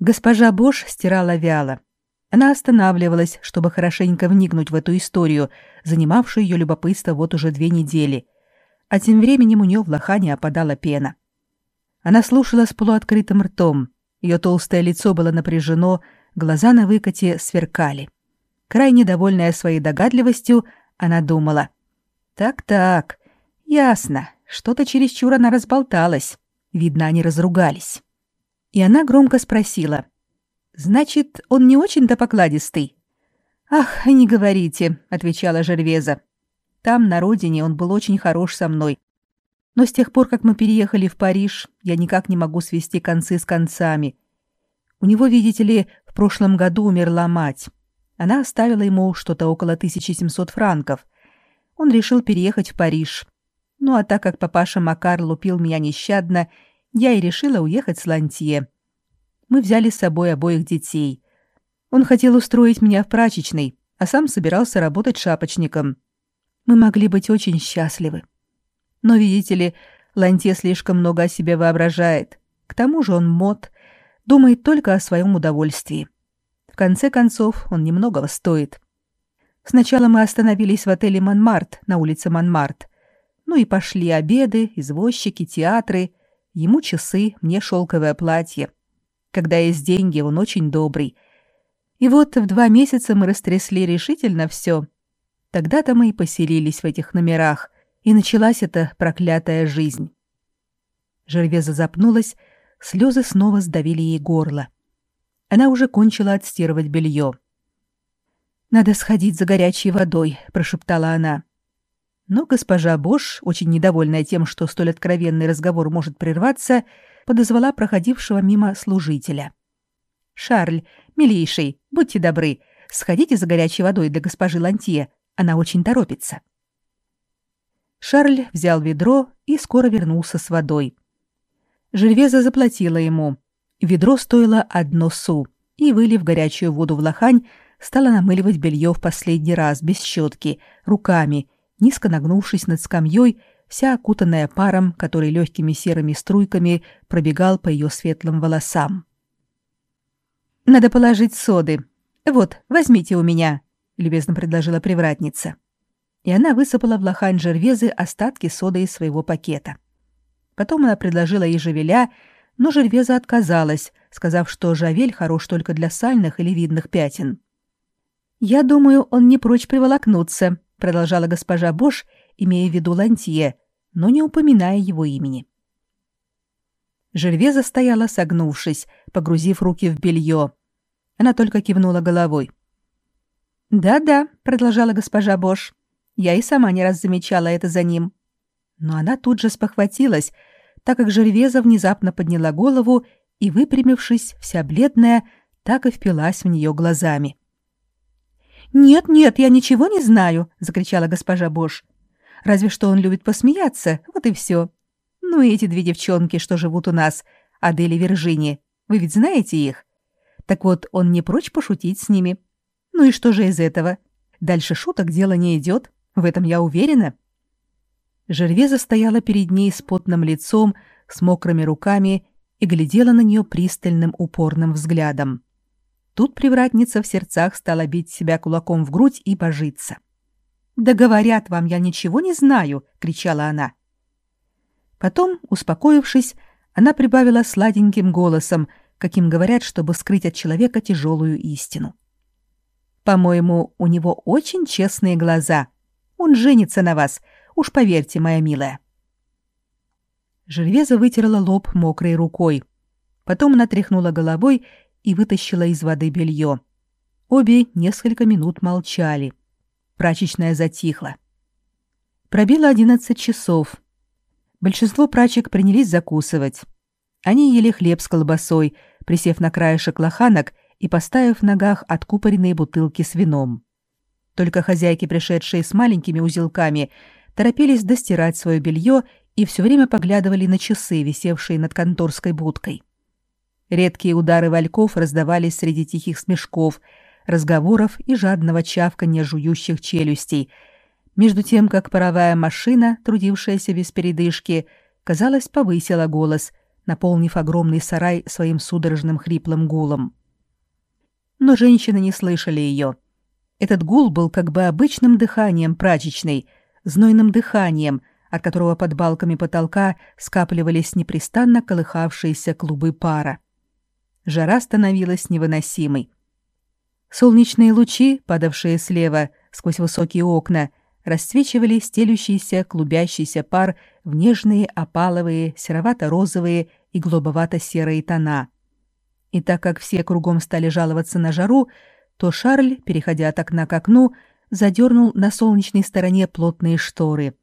Госпожа Бош стирала вяло. Она останавливалась, чтобы хорошенько вникнуть в эту историю, занимавшую ее любопытство вот уже две недели. А тем временем у нее в лохане опадала пена. Она слушала с полуоткрытым ртом. Ее толстое лицо было напряжено, глаза на выкате сверкали. Крайне довольная своей догадливостью, она думала. «Так-так, ясно, что-то чересчур она разболталась. Видно, они разругались». И она громко спросила. «Значит, он не очень-то покладистый?» «Ах, не говорите», — отвечала Жервеза. «Там, на родине, он был очень хорош со мной. Но с тех пор, как мы переехали в Париж, я никак не могу свести концы с концами. У него, видите ли, в прошлом году умерла мать. Она оставила ему что-то около 1700 франков. Он решил переехать в Париж. Ну а так как папаша Макар лупил меня нещадно, я и решила уехать с Лантье. Мы взяли с собой обоих детей. Он хотел устроить меня в прачечной, а сам собирался работать шапочником. Мы могли быть очень счастливы. Но, видите ли, Лантье слишком много о себе воображает. К тому же он мод, думает только о своем удовольствии. В конце концов, он немногого стоит. Сначала мы остановились в отеле «Монмарт» на улице Монмарт. Ну и пошли обеды, извозчики, театры. Ему часы, мне шелковое платье. Когда есть деньги, он очень добрый. И вот в два месяца мы растрясли решительно все. Тогда-то мы и поселились в этих номерах, и началась эта проклятая жизнь. Жервеза запнулась, слезы снова сдавили ей горло. Она уже кончила отстирывать белье. «Надо сходить за горячей водой», — прошептала она. Но госпожа Бош, очень недовольная тем, что столь откровенный разговор может прерваться, подозвала проходившего мимо служителя. «Шарль, милейший, будьте добры, сходите за горячей водой для госпожи Лантье, она очень торопится». Шарль взял ведро и скоро вернулся с водой. Жильвеза заплатила ему. Ведро стоило одно су, и, вылив горячую воду в лохань, стала намыливать белье в последний раз без щетки, руками — низко нагнувшись над скамьей, вся окутанная паром, который легкими серыми струйками пробегал по ее светлым волосам. «Надо положить соды. Вот, возьмите у меня», — любезно предложила привратница. И она высыпала в лохань Жервезы остатки соды из своего пакета. Потом она предложила ей жавеля, но Жервеза отказалась, сказав, что жавель хорош только для сальных или видных пятен. «Я думаю, он не прочь приволокнуться», продолжала госпожа Бош, имея в виду Лантье, но не упоминая его имени. Жильвеза стояла, согнувшись, погрузив руки в белье. Она только кивнула головой. «Да-да», — продолжала госпожа Бош, — «я и сама не раз замечала это за ним». Но она тут же спохватилась, так как Жильвеза внезапно подняла голову и, выпрямившись, вся бледная, так и впилась в нее глазами. «Нет, нет, я ничего не знаю», — закричала госпожа Бош. «Разве что он любит посмеяться, вот и все. Ну и эти две девчонки, что живут у нас, Адель и Виржини, вы ведь знаете их? Так вот, он не прочь пошутить с ними. Ну и что же из этого? Дальше шуток дело не идет, в этом я уверена». Жервеза стояла перед ней с потным лицом, с мокрыми руками и глядела на нее пристальным упорным взглядом. Тут привратница в сердцах стала бить себя кулаком в грудь и божиться. «Да говорят вам, я ничего не знаю!» — кричала она. Потом, успокоившись, она прибавила сладеньким голосом, каким говорят, чтобы скрыть от человека тяжелую истину. «По-моему, у него очень честные глаза. Он женится на вас, уж поверьте, моя милая». Жервеза вытерла лоб мокрой рукой. Потом она тряхнула головой и вытащила из воды белье. Обе несколько минут молчали. Прачечная затихла. Пробило одиннадцать часов. Большинство прачек принялись закусывать. Они ели хлеб с колбасой, присев на краешек лоханок и поставив в ногах откупоренные бутылки с вином. Только хозяйки, пришедшие с маленькими узелками, торопились достирать свое белье и все время поглядывали на часы, висевшие над конторской будкой. Редкие удары вальков раздавались среди тихих смешков, разговоров и жадного чавканья жующих челюстей, между тем как паровая машина, трудившаяся без передышки, казалось, повысила голос, наполнив огромный сарай своим судорожным хриплым гулом. Но женщины не слышали ее. Этот гул был как бы обычным дыханием прачечной, знойным дыханием, от которого под балками потолка скапливались непрестанно колыхавшиеся клубы пара. Жара становилась невыносимой. Солнечные лучи, падавшие слева сквозь высокие окна, расцвечивали стелющийся клубящийся пар в нежные опаловые, серовато-розовые и голубовато-серые тона. И так как все кругом стали жаловаться на жару, то Шарль, переходя от окна к окну, задернул на солнечной стороне плотные шторы.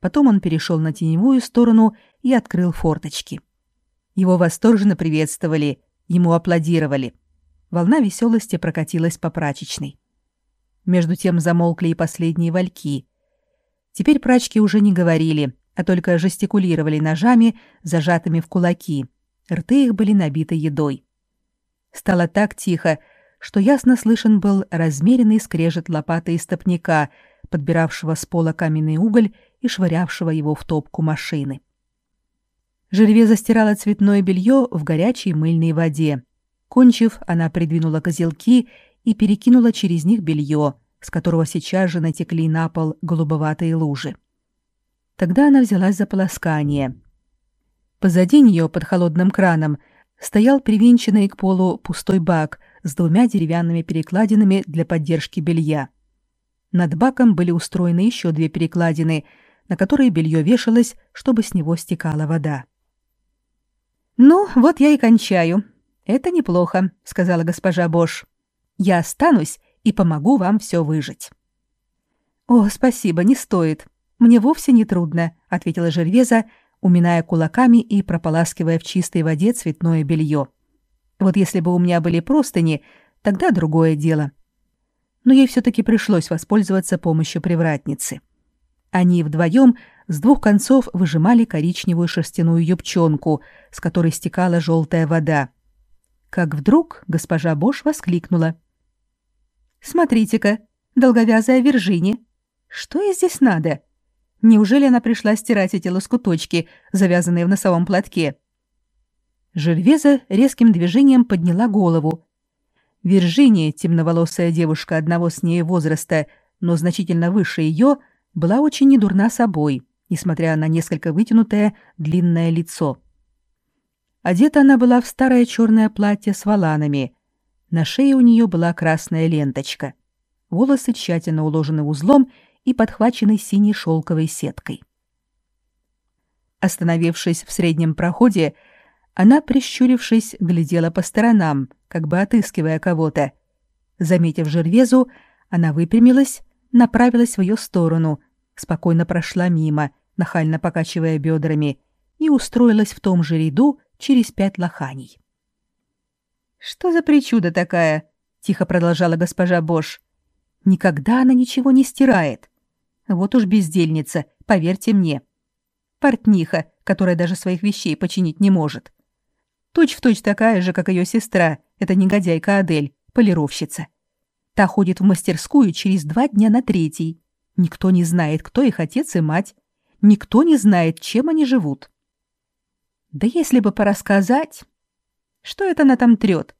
Потом он перешел на теневую сторону и открыл форточки. Его восторженно приветствовали, ему аплодировали. Волна веселости прокатилась по прачечной. Между тем замолкли и последние вальки. Теперь прачки уже не говорили, а только жестикулировали ножами, зажатыми в кулаки. Рты их были набиты едой. Стало так тихо, что ясно слышен был размеренный скрежет лопаты и стопника, подбиравшего с пола каменный уголь и швырявшего его в топку машины. Жерве застирала цветное белье в горячей мыльной воде. Кончив, она придвинула козелки и перекинула через них белье, с которого сейчас же натекли на пол голубоватые лужи. Тогда она взялась за полоскание. Позади нее, под холодным краном, стоял привинченный к полу пустой бак с двумя деревянными перекладинами для поддержки белья. Над баком были устроены еще две перекладины, на которые белье вешалось, чтобы с него стекала вода. «Ну, вот я и кончаю. Это неплохо», — сказала госпожа Бош. Я останусь и помогу вам все выжить». «О, спасибо, не стоит. Мне вовсе не трудно», — ответила Жервеза, уминая кулаками и прополаскивая в чистой воде цветное белье. «Вот если бы у меня были простыни, тогда другое дело». Но ей все-таки пришлось воспользоваться помощью привратницы. Они вдвоем с двух концов выжимали коричневую шерстяную юбчонку, с которой стекала желтая вода. Как вдруг госпожа Бош воскликнула. Смотрите-ка, долговязая Виржини. Что ей здесь надо? Неужели она пришла стирать эти лоскуточки, завязанные в носовом платке? Жильвеза резким движением подняла голову. Виржиния, темноволосая девушка одного с ней возраста, но значительно выше ее, была очень недурна собой, несмотря на несколько вытянутое длинное лицо. Одета она была в старое черное платье с воланами, на шее у нее была красная ленточка. Волосы тщательно уложены узлом и подхвачены синей шелковой сеткой. Остановившись в среднем проходе, она, прищурившись, глядела по сторонам, как бы отыскивая кого-то. Заметив Жервезу, она выпрямилась, направилась в ее сторону, спокойно прошла мимо, нахально покачивая бедрами, и устроилась в том же ряду через пять лоханий. «Что за причуда такая?» — тихо продолжала госпожа Бош. «Никогда она ничего не стирает. Вот уж бездельница, поверьте мне. Портниха, которая даже своих вещей починить не может. Точь-в-точь точь такая же, как ее сестра, эта негодяйка Адель, полировщица. Та ходит в мастерскую через два дня на третий. Никто не знает, кто их отец и мать. Никто не знает, чем они живут. Да если бы порассказать, что это она там трет?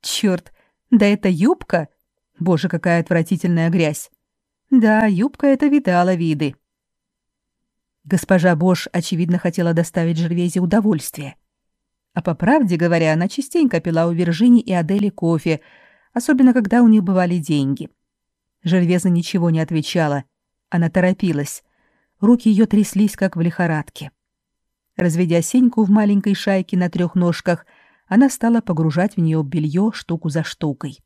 Черт, да это юбка! Боже, какая отвратительная грязь! Да, юбка это видала виды. Госпожа Бош, очевидно, хотела доставить Жервезе удовольствие. А по правде говоря, она частенько пила у Виржини и Адели кофе, особенно когда у них бывали деньги. Жервеза ничего не отвечала. Она торопилась. Руки ее тряслись, как в лихорадке. Разведя Сеньку в маленькой шайке на трех ножках — она стала погружать в нее белье штуку за штукой.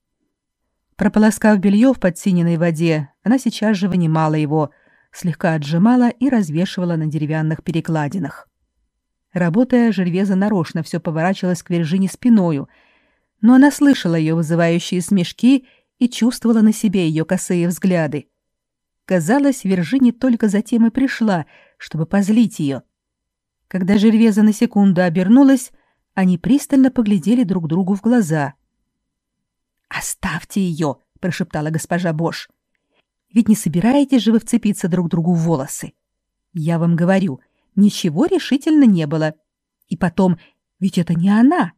Прополоскав белье в подсиненной воде, она сейчас же вынимала его, слегка отжимала и развешивала на деревянных перекладинах. Работая, Жервеза нарочно все поворачивалась к Вержине спиною, но она слышала ее вызывающие смешки и чувствовала на себе ее косые взгляды. Казалось, Вержине только затем и пришла, чтобы позлить ее. Когда Жервеза на секунду обернулась, они пристально поглядели друг другу в глаза. «Оставьте ее!» — прошептала госпожа Бош. «Ведь не собираетесь же вы вцепиться друг другу в волосы? Я вам говорю, ничего решительно не было. И потом, Ведь это не она.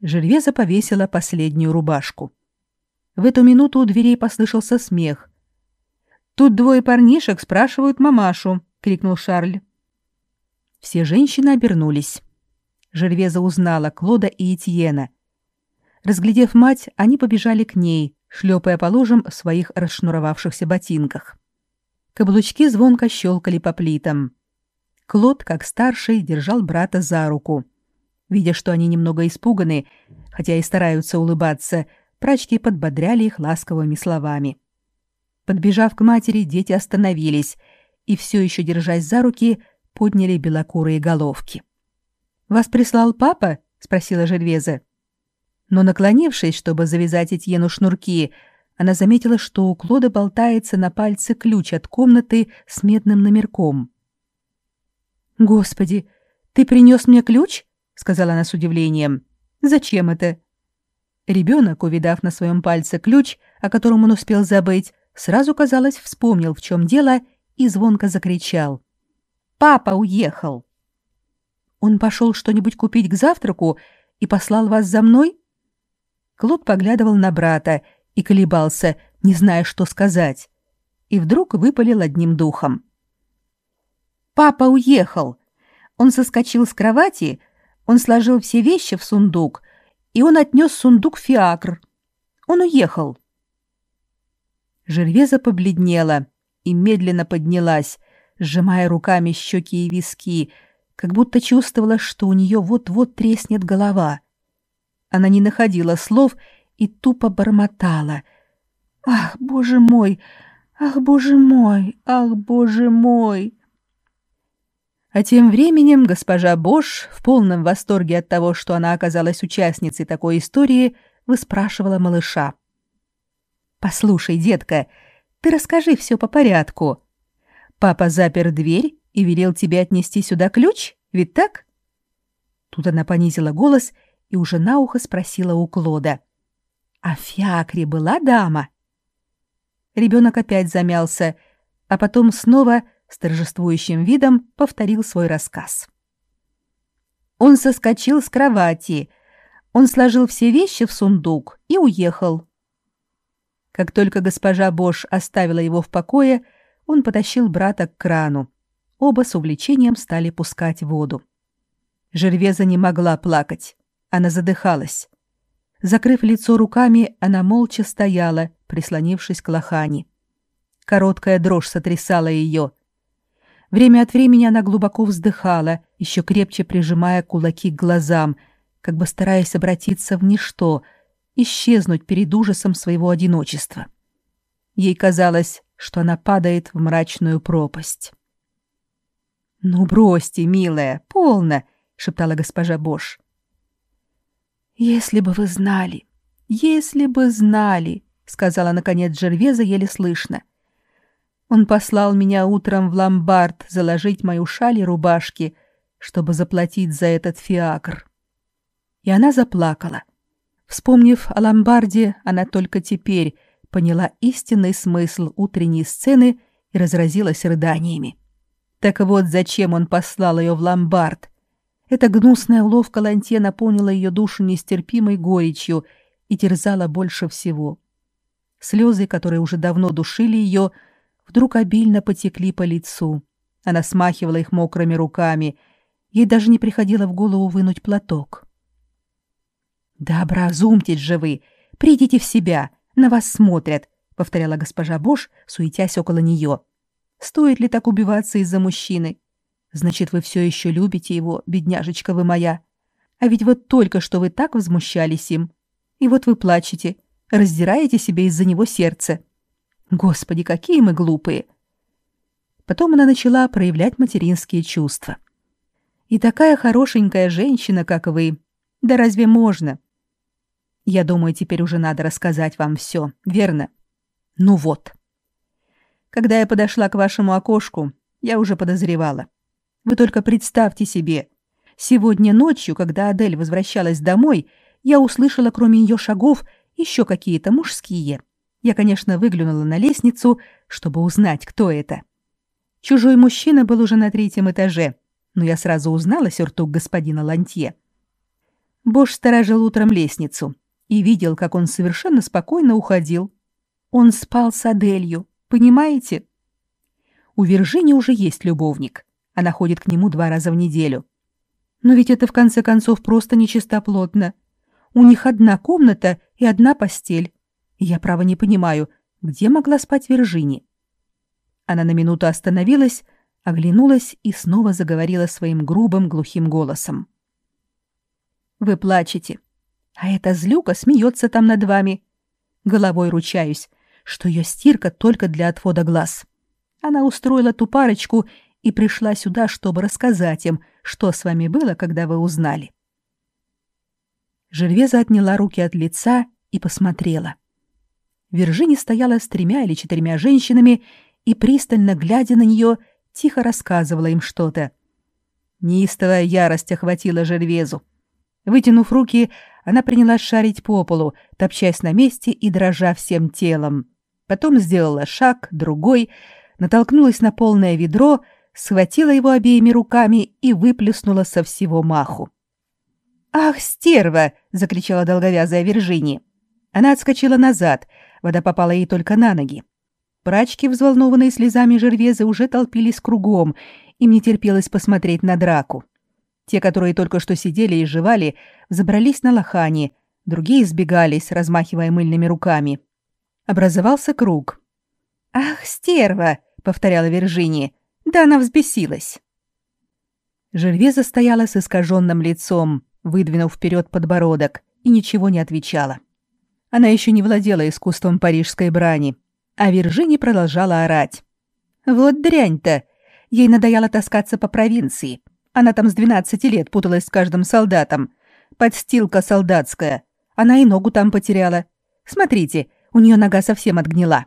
Жервеза повесила последнюю рубашку. В эту минуту у дверей послышался смех. «Тут двое парнишек спрашивают мамашу», — крикнул Шарль. Все женщины обернулись. Жервеза узнала Клода и Этьена. Разглядев мать, они побежали к ней, шлепая по лужам в своих расшнуровавшихся ботинках. Каблучки звонко щелкали по плитам. Клод, как старший, держал брата за руку. Видя, что они немного испуганы, хотя и стараются улыбаться, прачки подбодряли их ласковыми словами. Подбежав к матери, дети остановились и, все еще держась за руки, подняли белокурые головки. «Вас прислал папа?» — спросила Жервеза. Но, наклонившись, чтобы завязать Этьену шнурки, она заметила, что у Клода болтается на пальце ключ от комнаты с медным номерком. «Господи, ты принес мне ключ?» — сказала она с удивлением. «Зачем это?» Ребенок, увидав на своем пальце ключ, о котором он успел забыть, сразу, казалось, вспомнил, в чем дело, и звонко закричал. «Папа уехал!» «Он пошел что-нибудь купить к завтраку и послал вас за мной?» Клод поглядывал на брата и колебался, не зная, что сказать, и вдруг выпалил одним духом. «Папа уехал! Он соскочил с кровати, он сложил все вещи в сундук, и он отнес сундук в фиакр. Он уехал!» Жервеза побледнела и медленно поднялась, сжимая руками щеки и виски, как будто чувствовала, что у нее вот-вот треснет голова. Она не находила слов и тупо бормотала. «Ах, боже мой! Ах, боже мой! Ах, боже мой!» А тем временем госпожа Бош, в полном восторге от того, что она оказалась участницей такой истории, выспрашивала малыша. «Послушай, детка, ты расскажи все по порядку. Папа запер дверь и велел тебе отнести сюда ключ, ведь так?» Тут она понизила голос и уже на ухо спросила у Клода. «А в фиакре была дама?» Ребенок опять замялся, а потом снова с торжествующим видом повторил свой рассказ. Он соскочил с кровати, он сложил все вещи в сундук и уехал. Как только госпожа Бош оставила его в покое, он потащил брата к крану. Оба с увлечением стали пускать воду. Жервеза не могла плакать. Она задыхалась. Закрыв лицо руками, она молча стояла, прислонившись к лохани. Короткая дрожь сотрясала ее. Время от времени она глубоко вздыхала, еще крепче прижимая кулаки к глазам, как бы стараясь обратиться в ничто — исчезнуть перед ужасом своего одиночества. Ей казалось, что она падает в мрачную пропасть. «Ну, бросьте, милая, полно!» — шептала госпожа Бош. «Если бы вы знали, если бы знали!» — сказала, наконец, Жервеза еле слышно. «Он послал меня утром в ломбард заложить мою шаль и рубашки, чтобы заплатить за этот фиакр». И она заплакала. Вспомнив о ломбарде, она только теперь поняла истинный смысл утренней сцены и разразилась рыданиями. Так вот, зачем он послал ее в ломбард? Эта гнусная уловка Ланте наполнила ее душу нестерпимой горечью и терзала больше всего. Слезы, которые уже давно душили ее, вдруг обильно потекли по лицу. Она смахивала их мокрыми руками. Ей даже не приходило в голову вынуть платок. «Да образумьтесь же вы! Придите в себя! На вас смотрят!» — повторяла госпожа Бош, суетясь около нее. «Стоит ли так убиваться из-за мужчины? Значит, вы все еще любите его, бедняжечка вы моя. А ведь вот только что вы так возмущались им. И вот вы плачете, раздираете себе из-за него сердце. Господи, какие мы глупые!» Потом она начала проявлять материнские чувства. «И такая хорошенькая женщина, как вы. Да разве можно? Я думаю, теперь уже надо рассказать вам все, верно? Ну вот. Когда я подошла к вашему окошку, я уже подозревала. Вы только представьте себе. Сегодня ночью, когда Адель возвращалась домой, я услышала, кроме ее шагов, еще какие-то мужские. Я, конечно, выглянула на лестницу, чтобы узнать, кто это. Чужой мужчина был уже на третьем этаже. но я сразу узнала сюртук господина Лантье. Бош сторожил утром лестницу и видел, как он совершенно спокойно уходил. Он спал с Аделью, понимаете? У Виржини уже есть любовник. Она ходит к нему два раза в неделю. Но ведь это в конце концов просто нечистоплотно. У них одна комната и одна постель. Я, право, не понимаю, где могла спать Виржини. Она на минуту остановилась, оглянулась и снова заговорила своим грубым глухим голосом. «Вы плачете, а эта злюка смеется там над вами. Головой ручаюсь, что ее стирка только для отвода глаз. Она устроила ту парочку и пришла сюда, чтобы рассказать им, что с вами было, когда вы узнали». Жервеза отняла руки от лица и посмотрела. Виржини стояла с тремя или четырьмя женщинами и, пристально глядя на нее, тихо рассказывала им что-то. Неистовая ярость охватила Жервезу. Вытянув руки, она принялась шарить по полу, топчась на месте и дрожа всем телом. Потом сделала шаг, другой, натолкнулась на полное ведро, схватила его обеими руками и выплеснула со всего маху. «Ах, стерва!» — закричала долговязая Виржини. Она отскочила назад, вода попала ей только на ноги. Прачки, взволнованные слезами Жервезы, уже толпились кругом, им не терпелось посмотреть на драку. Те, которые только что сидели и жевали, забрались на лохани, другие сбегались, размахивая мыльными руками. Образовался круг. «Ах, стерва!» — повторяла Виржини. «Да она взбесилась!» Жервеза стояла с искаженным лицом, выдвинув вперед подбородок, и ничего не отвечала. Она еще не владела искусством парижской брани, а Виржини продолжала орать. «Вот дрянь-то! Ей надоело таскаться по провинции. Она там с 12 лет путалась с каждым солдатом. Подстилка солдатская. Она и ногу там потеряла. Смотрите, у нее нога совсем отгнила».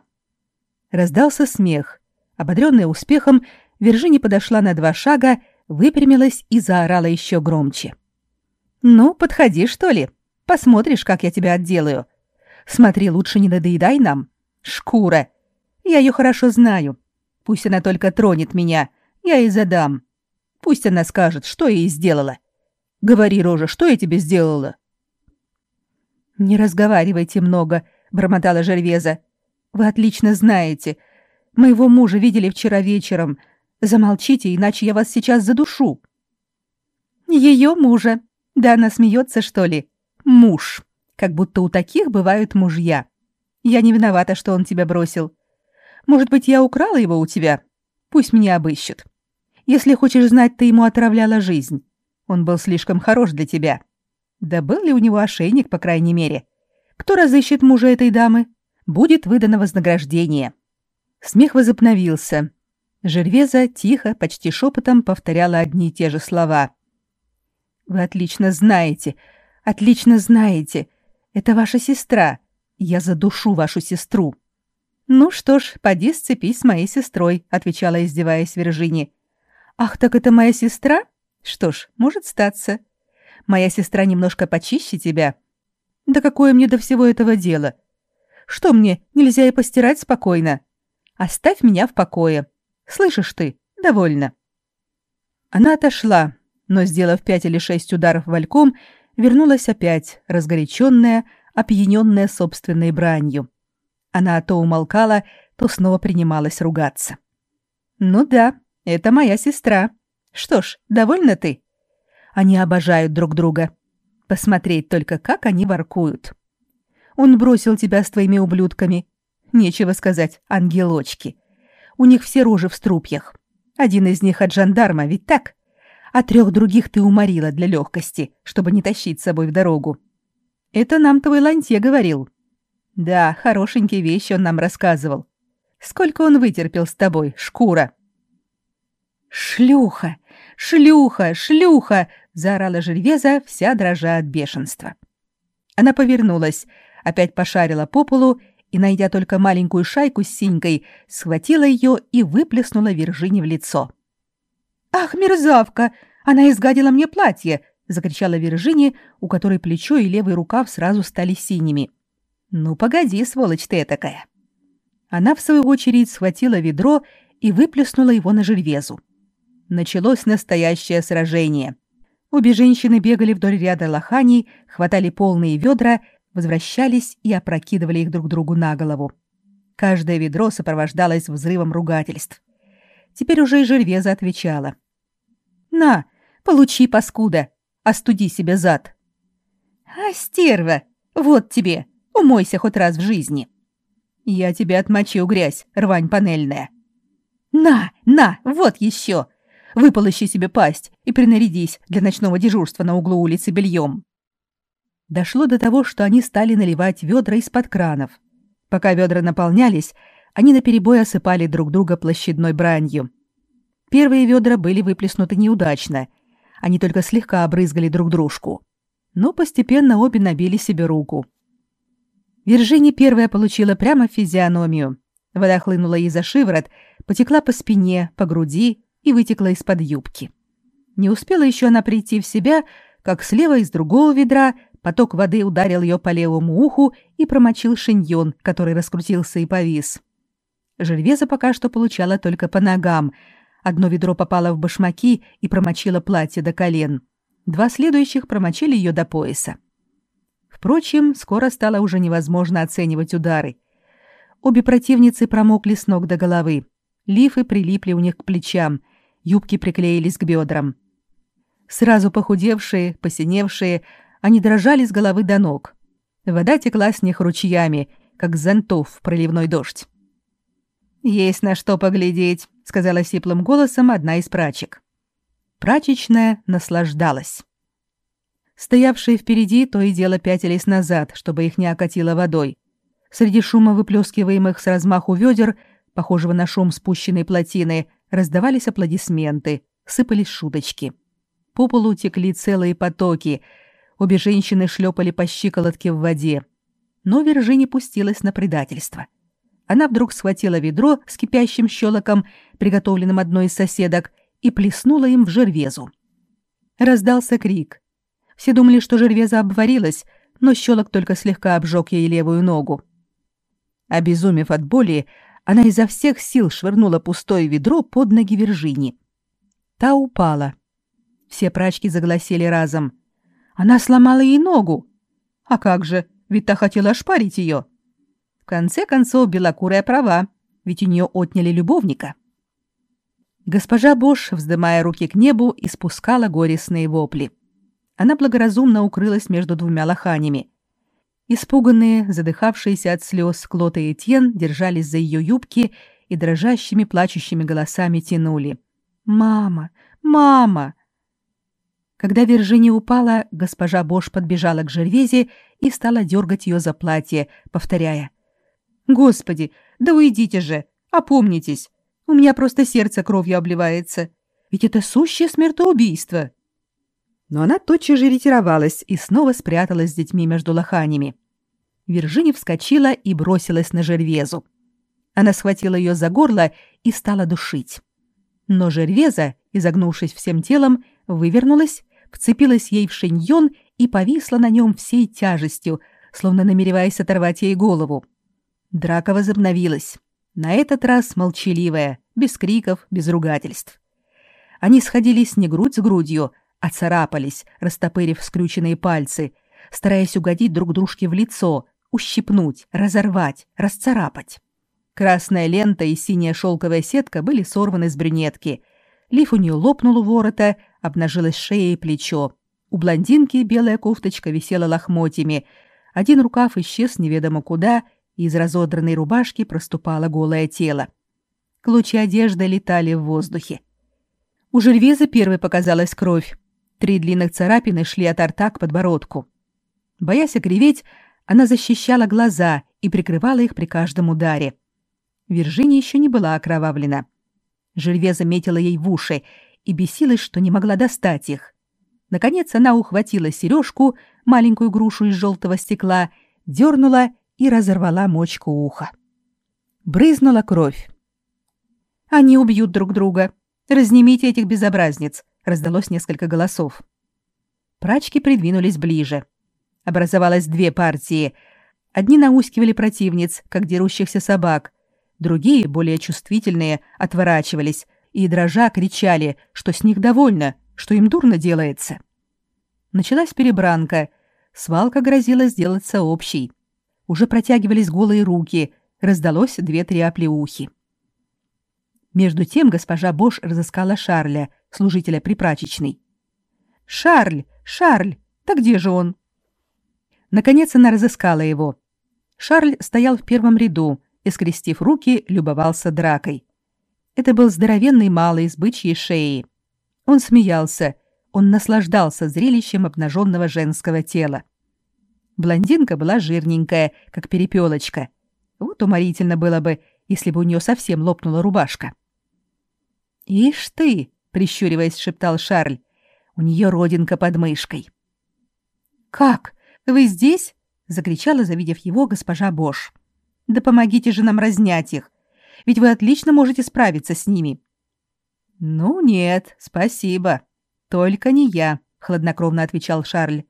Раздался смех. Ободренная успехом, Виржини подошла на два шага, выпрямилась и заорала еще громче. «Ну, подходи, что ли? Посмотришь, как я тебя отделаю. Смотри, лучше не надоедай нам. Шкура. Я ее хорошо знаю. Пусть она только тронет меня, я ей задам. Пусть она скажет, что я ей сделала. Говори, Рожа, что я тебе сделала?» «Не разговаривайте много», — бормотала Жервеза. «Вы отлично знаете. Моего мужа видели вчера вечером. Замолчите, иначе я вас сейчас задушу». «Ее мужа. Да она смеется, что ли? Муж. Как будто у таких бывают мужья. Я не виновата, что он тебя бросил. Может быть, я украла его у тебя? Пусть меня обыщут. Если хочешь знать, ты ему отравляла жизнь. Он был слишком хорош для тебя. Да был ли у него ошейник, по крайней мере? Кто разыщет мужа этой дамы? Будет выдано вознаграждение. Смех возобновился. Жервеза тихо, почти шепотом повторяла одни и те же слова. «Вы отлично знаете, отлично знаете. Это ваша сестра. Я задушу вашу сестру. Ну что ж, поди сцепись с моей сестрой, отвечала, издеваясь Виржини. Ах, так это моя сестра? Что ж, может статься. Моя сестра немножко почище тебя. Да какое мне до всего этого дело? Что мне, нельзя и постирать спокойно? Оставь меня в покое. Слышишь ты? Довольно. Она отошла, но, сделав пять или шесть ударов вальком, вернулась опять, разгоряченная, опьяненная собственной бранью. Она то умолкала, то снова принималась ругаться. «Ну да, это моя сестра. Что ж, довольна ты? Они обожают друг друга. Посмотреть только, как они воркуют. Он бросил тебя с твоими ублюдками. Нечего сказать, ангелочки. У них все рожи в струпьях. Один из них от жандарма, ведь так? А трех других ты уморила для легкости, чтобы не тащить с собой в дорогу. Это нам твой Лантье говорил. Да, хорошенькие вещи он нам рассказывал. Сколько он вытерпел с тобой, шкура. Шлюха, шлюха, шлюха, заорала Жервеза, вся дрожа от бешенства. Она повернулась, опять пошарила по полу и, найдя только маленькую шайку с синькой, схватила ее и выплеснула Виржине в лицо. «Ах, мерзавка! Она изгадила мне платье! — закричала Виржини, у которой плечо и левый рукав сразу стали синими. «Ну, погоди, сволочь ты такая!» Она, в свою очередь, схватила ведро и выплеснула его на Жервезу. Началось настоящее сражение. Обе женщины бегали вдоль ряда лоханий, хватали полные ведра, возвращались и опрокидывали их друг другу на голову. Каждое ведро сопровождалось взрывом ругательств. Теперь уже и Жервеза отвечала. «На, получи, паскуда, остуди себе зад». «А, стерва, вот тебе, умойся хоть раз в жизни». «Я тебя отмочу, грязь, рвань панельная». «На, на, вот еще! Выполощи себе пасть и принарядись для ночного дежурства на углу улицы бельем». Дошло до того, что они стали наливать ведра из-под кранов. Пока ведра наполнялись, они наперебой осыпали друг друга площадной бранью. Первые ведра были выплеснуты неудачно. Они только слегка обрызгали друг дружку. Но постепенно обе набили себе руку. Виржини первая получила прямо физиономию. Вода хлынула ей за шиворот, потекла по спине, по груди и вытекла из-под юбки. Не успела еще она прийти в себя, как слева из другого ведра поток воды ударил ее по левому уху и промочил шиньон, который раскрутился и повис. Жильвеза пока что получала только по ногам. Одно ведро попало в башмаки и промочило платье до колен. Два следующих промочили ее до пояса. Впрочем, скоро стало уже невозможно оценивать удары. Обе противницы промокли с ног до головы. Лифы прилипли у них к плечам, юбки приклеились к бедрам. Сразу похудевшие, посиневшие, они дрожали с головы до ног. Вода текла с них ручьями, как зонтов в проливной дождь. «Есть на что поглядеть», — сказала сиплым голосом одна из прачек. Прачечная наслаждалась. Стоявшие впереди то и дело пятились назад, чтобы их не окатило водой. Среди шума выплескиваемых с размаху ведер, похожего на шум спущенной плотины, раздавались аплодисменты, сыпались шуточки. По полу текли целые потоки. Обе женщины шлепали по щиколотке в воде. Но Вержини пустилась на предательство. Она вдруг схватила ведро с кипящим щелоком, приготовленным одной из соседок, и плеснула им в жервезу. Раздался крик. Все думали, что жервеза обварилась, но щелок только слегка обжег ей левую ногу. Обезумев от боли, она изо всех сил швырнула пустое ведро под ноги Вержини. Та упала. Все прачки загласили разом. Она сломала ей ногу. А как же, ведь та хотела ошпарить ее. — в конце концов, белокурая права, ведь у нее отняли любовника. Госпожа Бош, вздымая руки к небу, испускала горестные вопли. Она благоразумно укрылась между двумя лоханями. Испуганные, задыхавшиеся от слез Клота и Этьен держались за ее юбки и дрожащими, плачущими голосами тянули. «Мама! Мама!» Когда Виржиния упала, госпожа Бош подбежала к Жервезе и стала дергать ее за платье, повторяя. Господи, да уйдите же, опомнитесь. У меня просто сердце кровью обливается. Ведь это сущее смертоубийство. Но она тотчас же ретировалась и снова спряталась с детьми между лоханями. Виржини вскочила и бросилась на Жервезу. Она схватила ее за горло и стала душить. Но Жервеза, изогнувшись всем телом, вывернулась, вцепилась ей в шиньон и повисла на нем всей тяжестью, словно намереваясь оторвать ей голову. Драка возобновилась. На этот раз молчаливая, без криков, без ругательств. Они сходились не грудь с грудью, а царапались, растопырив скрюченные пальцы, стараясь угодить друг дружке в лицо, ущипнуть, разорвать, расцарапать. Красная лента и синяя шелковая сетка были сорваны с брюнетки. Лиф у нее лопнул у ворота, обнажилась шея и плечо. У блондинки белая кофточка висела лохмотьями. Один рукав исчез неведомо куда — из разодранной рубашки проступало голое тело. Клочья одежды летали в воздухе. У Жильвеза первой показалась кровь. Три длинных царапины шли от рта к подбородку. Боясь окреветь, она защищала глаза и прикрывала их при каждом ударе. Виржиния еще не была окровавлена. Жильве заметила ей в уши и бесилась, что не могла достать их. Наконец она ухватила сережку, маленькую грушу из желтого стекла, дернула и разорвала мочку уха. Брызнула кровь. «Они убьют друг друга. Разнимите этих безобразниц», — раздалось несколько голосов. Прачки придвинулись ближе. Образовалось две партии. Одни наускивали противниц, как дерущихся собак. Другие, более чувствительные, отворачивались и, дрожа, кричали, что с них довольно, что им дурно делается. Началась перебранка. Свалка грозила сделаться общей. Уже протягивались голые руки, раздалось две-три оплеухи. Между тем госпожа Бош разыскала Шарля, служителя припрачечной. «Шарль! Шарль! Да где же он?» Наконец она разыскала его. Шарль стоял в первом ряду и, скрестив руки, любовался дракой. Это был здоровенный малый с бычьей шеей. Он смеялся, он наслаждался зрелищем обнаженного женского тела. Блондинка была жирненькая, как перепелочка. Вот уморительно было бы, если бы у нее совсем лопнула рубашка. «Ишь ты!» — прищуриваясь, шептал Шарль. «У нее родинка под мышкой». «Как? Вы здесь?» — закричала, завидев его, госпожа Бош. «Да помогите же нам разнять их, ведь вы отлично можете справиться с ними». «Ну нет, спасибо. Только не я», — хладнокровно отвечал Шарль.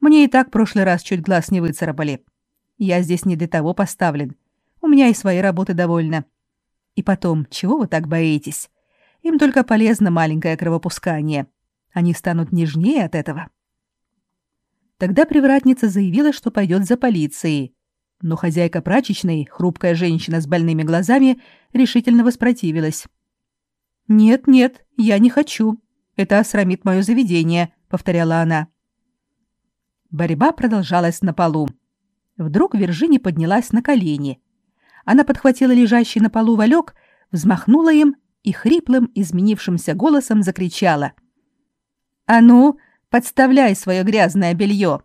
«Мне и так прошлый раз чуть глаз не выцарапали. Я здесь не для того поставлен. У меня и своей работы довольно. И потом, чего вы так боитесь? Им только полезно маленькое кровопускание. Они станут нежнее от этого». Тогда привратница заявила, что пойдет за полицией. Но хозяйка прачечной, хрупкая женщина с больными глазами, решительно воспротивилась. «Нет, нет, я не хочу. Это осрамит мое заведение», — повторяла она. Борьба продолжалась на полу. Вдруг Вержини поднялась на колени. Она подхватила лежащий на полу валек, взмахнула им и хриплым, изменившимся голосом закричала. «А ну, Подставляй свое грязное белье!»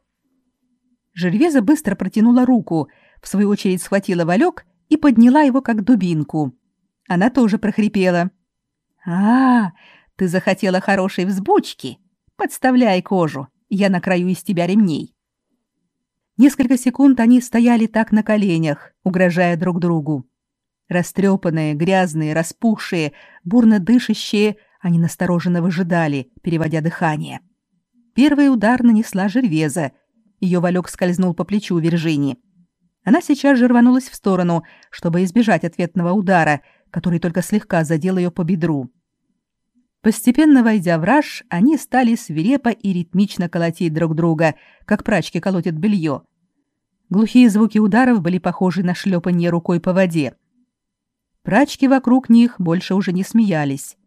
Жервеза быстро протянула руку, в свою очередь схватила валек и подняла его как дубинку. Она тоже прохрипела. «А, ты захотела хорошей взбучки? Подставляй кожу, я накрою из тебя ремней». Несколько секунд они стояли так на коленях, угрожая друг другу. Растрепанные, грязные, распухшие, бурно дышащие, они настороженно выжидали, переводя дыхание. — Первый удар нанесла Жервеза. Ее валек скользнул по плечу Виржини. Она сейчас же рванулась в сторону, чтобы избежать ответного удара, который только слегка задел ее по бедру. Постепенно войдя в раж, они стали свирепо и ритмично колотить друг друга, как прачки колотят белье. Глухие звуки ударов были похожи на шлепанье рукой по воде. Прачки вокруг них больше уже не смеялись.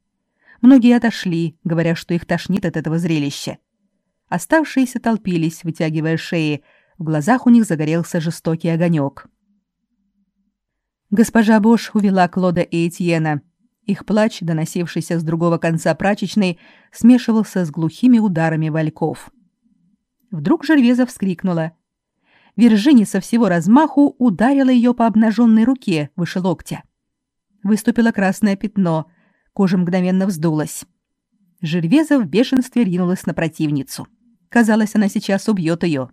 Многие отошли, говоря, что их тошнит от этого зрелища. Оставшиеся толпились, вытягивая шеи. В глазах у них загорелся жестокий огонек. Госпожа Бош увела Клода и Этьена. Их плач, доносившийся с другого конца прачечной, смешивался с глухими ударами вальков. Вдруг Жервеза вскрикнула. Виржини со всего размаху ударила ее по обнаженной руке выше локтя. Выступило красное пятно, кожа мгновенно вздулась. Жервеза в бешенстве ринулась на противницу. — Казалось, она сейчас убьет ее.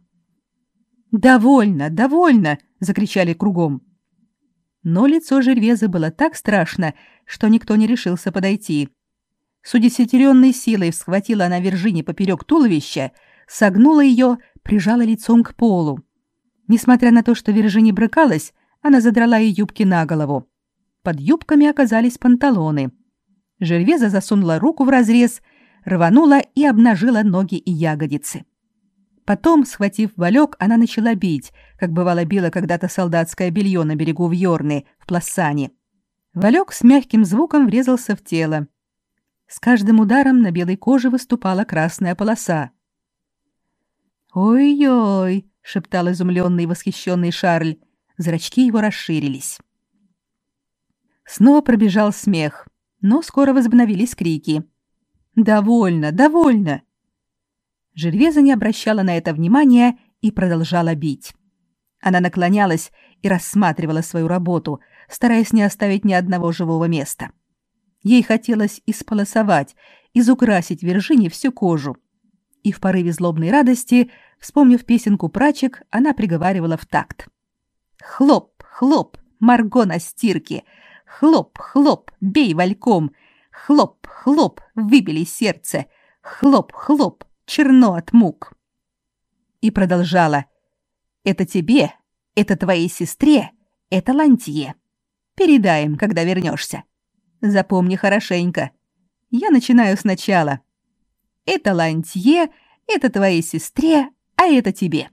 «Довольно, довольно!» — закричали кругом. Но лицо Жервезы было так страшно, что никто не решился подойти. С удесятеренной силой схватила она Вержини поперек туловища, согнула ее, прижала лицом к полу. Несмотря на то, что Вержини брыкалась, она задрала ей юбки на голову. Под юбками оказались панталоны. Жервеза засунула руку в разрез — рванула и обнажила ноги и ягодицы. Потом, схватив валек, она начала бить, как бывало била когда-то солдатское белье на берегу Вьорны, в Плассане. Валек с мягким звуком врезался в тело. С каждым ударом на белой коже выступала красная полоса. «Ой-ой!» — шептал изумленный и восхищенный Шарль. Зрачки его расширились. Снова пробежал смех, но скоро возобновились крики — «Довольно, довольно!» Жервеза не обращала на это внимания и продолжала бить. Она наклонялась и рассматривала свою работу, стараясь не оставить ни одного живого места. Ей хотелось исполосовать, изукрасить Виржине всю кожу. И в порыве злобной радости, вспомнив песенку прачек, она приговаривала в такт. «Хлоп, хлоп, Марго на стирке! Хлоп, хлоп, бей вальком! Хлоп, хлоп, выбили сердце. Хлоп, хлоп, черно от мук. И продолжала. Это тебе, это твоей сестре, это Лантье. Передаем, когда вернешься. Запомни хорошенько. я начинаю сначала. Это Лантье, это твоей сестре, а это тебе.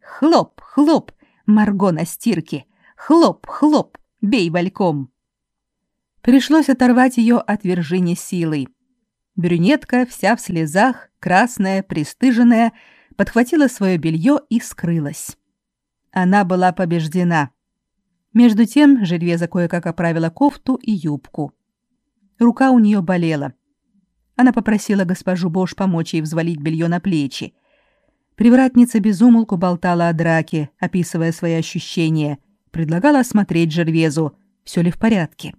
Хлоп, хлоп, Марго на стирке. Хлоп, хлоп, бей вальком. Пришлось оторвать ее от Виржини силой. Брюнетка, вся в слезах, красная, пристыженная, подхватила свое белье и скрылась. Она была побеждена. Между тем Жильвеза кое-как оправила кофту и юбку. Рука у нее болела. Она попросила госпожу Бош помочь ей взвалить белье на плечи. Привратница безумолку болтала о драке, описывая свои ощущения, предлагала осмотреть Жервезу, все ли в порядке.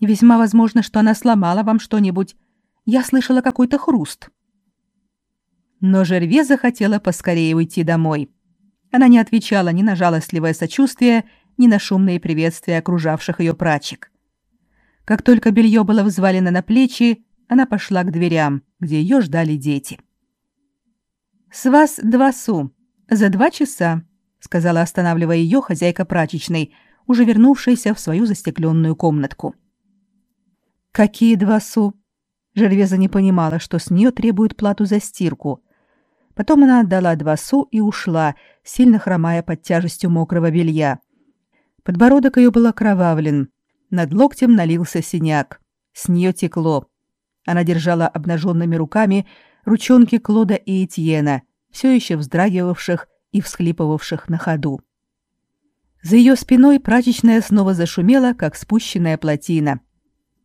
«Весьма возможно, что она сломала вам что-нибудь. Я слышала какой-то хруст». Но Жервеза хотела поскорее уйти домой. Она не отвечала ни на жалостливое сочувствие, ни на шумные приветствия окружавших ее прачек. Как только белье было взвалено на плечи, она пошла к дверям, где ее ждали дети. «С вас два су. За два часа», — сказала, останавливая ее хозяйка прачечной, уже вернувшаяся в свою застекленную комнатку. «Какие два су?» Жервеза не понимала, что с нее требуют плату за стирку. Потом она отдала два су и ушла, сильно хромая под тяжестью мокрого белья. Подбородок ее был окровавлен. Над локтем налился синяк. С нее текло. Она держала обнаженными руками ручонки Клода и Этьена, все еще вздрагивавших и всхлипывавших на ходу. За ее спиной прачечная снова зашумела, как спущенная плотина.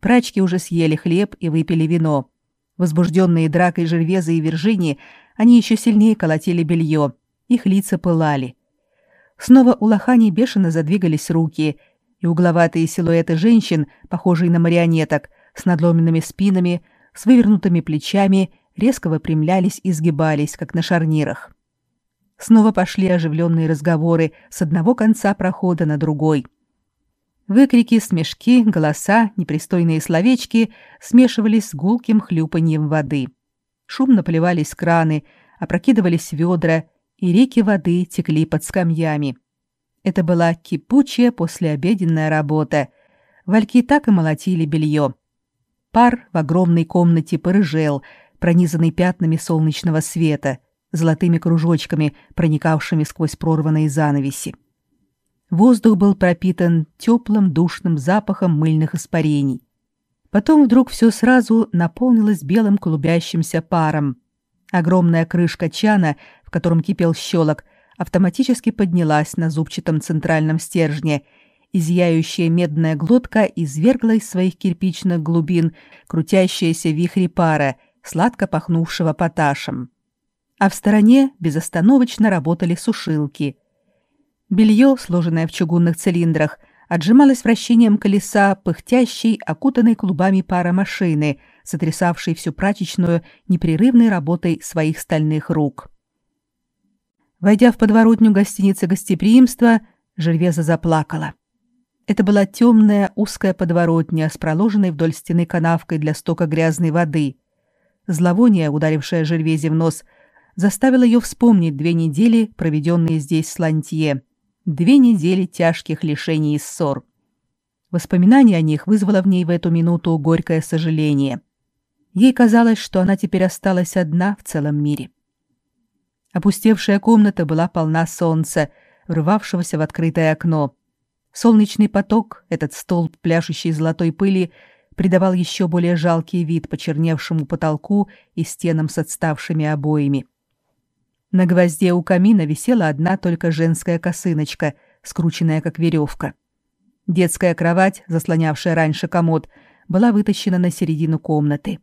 Прачки уже съели хлеб и выпили вино. Возбужденные дракой Жервеза и Виржини, они еще сильнее колотили белье. Их лица пылали. Снова у лохани бешено задвигались руки, и угловатые силуэты женщин, похожие на марионеток, с надломленными спинами, с вывернутыми плечами, резко выпрямлялись и сгибались, как на шарнирах. Снова пошли оживленные разговоры с одного конца прохода на другой. Выкрики, смешки, голоса, непристойные словечки смешивались с гулким хлюпаньем воды. Шумно поливались краны, опрокидывались ведра, и реки воды текли под скамьями. Это была кипучая послеобеденная работа. Вальки так и молотили белье. Пар в огромной комнате порыжел, пронизанный пятнами солнечного света, золотыми кружочками, проникавшими сквозь прорванные занавеси. Воздух был пропитан теплым душным запахом мыльных испарений. Потом вдруг все сразу наполнилось белым клубящимся паром. Огромная крышка чана, в котором кипел щелок, автоматически поднялась на зубчатом центральном стержне, и зияющая медная глотка извергла из своих кирпичных глубин крутящиеся вихри пара, сладко пахнувшего поташем. А в стороне безостановочно работали сушилки. Белье, сложенное в чугунных цилиндрах, отжималось вращением колеса пыхтящей, окутанной клубами пара машины, сотрясавшей всю прачечную непрерывной работой своих стальных рук. Войдя в подворотню гостиницы гостеприимства, Жервеза заплакала. Это была темная узкая подворотня с проложенной вдоль стены канавкой для стока грязной воды. Зловоние, ударившее Жервезе в нос, заставило ее вспомнить две недели, проведенные здесь с Лантье, Две недели тяжких лишений и ссор. Воспоминание о них вызвало в ней в эту минуту горькое сожаление. Ей казалось, что она теперь осталась одна в целом мире. Опустевшая комната была полна солнца, врывавшегося в открытое окно. Солнечный поток, этот столб пляшущей золотой пыли, придавал еще более жалкий вид почерневшему потолку и стенам с отставшими обоями. На гвозде у камина висела одна только женская косыночка, скрученная как веревка. Детская кровать, заслонявшая раньше комод, была вытащена на середину комнаты.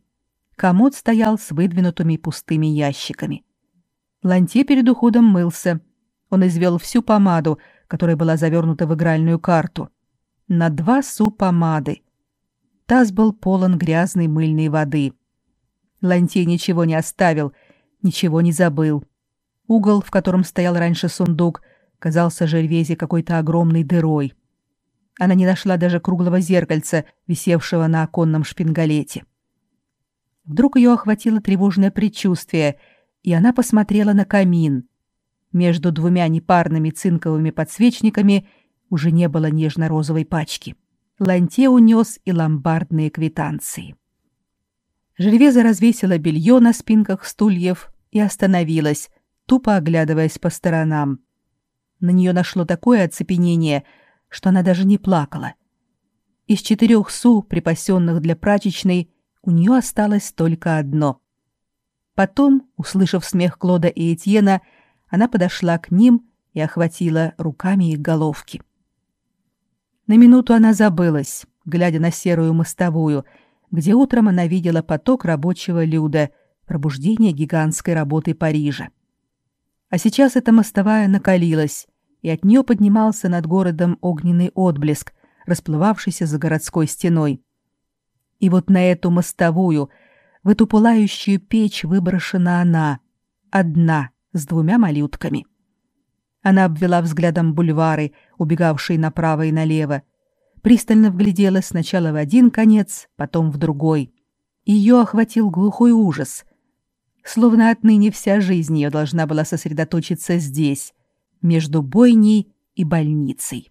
Комод стоял с выдвинутыми пустыми ящиками. Ланте перед уходом мылся. Он извел всю помаду, которая была завернута в игральную карту. На два су помады. Таз был полон грязной мыльной воды. Ланте ничего не оставил, ничего не забыл. Угол, в котором стоял раньше сундук, казался Жервезе какой-то огромной дырой. Она не нашла даже круглого зеркальца, висевшего на оконном шпингалете. Вдруг ее охватило тревожное предчувствие, и она посмотрела на камин. Между двумя непарными цинковыми подсвечниками уже не было нежно-розовой пачки. Ланте унес и ломбардные квитанции. Жильвеза развесила белье на спинках стульев и остановилась, тупо оглядываясь по сторонам. На нее нашло такое оцепенение, что она даже не плакала. Из четырех су, припасенных для прачечной, у нее осталось только одно. Потом, услышав смех Клода и Этьена, она подошла к ним и охватила руками их головки. На минуту она забылась, глядя на серую мостовую, где утром она видела поток рабочего люда, пробуждение гигантской работы Парижа. А сейчас эта мостовая накалилась, и от нее поднимался над городом огненный отблеск, расплывавшийся за городской стеной. И вот на эту мостовую, в эту пылающую печь выброшена она, одна, с двумя малютками. Она обвела взглядом бульвары, убегавшие направо и налево, пристально вгляделась сначала в один конец, потом в другой. Ее охватил глухой ужас. Словно отныне вся жизнь ее должна была сосредоточиться здесь, между бойней и больницей.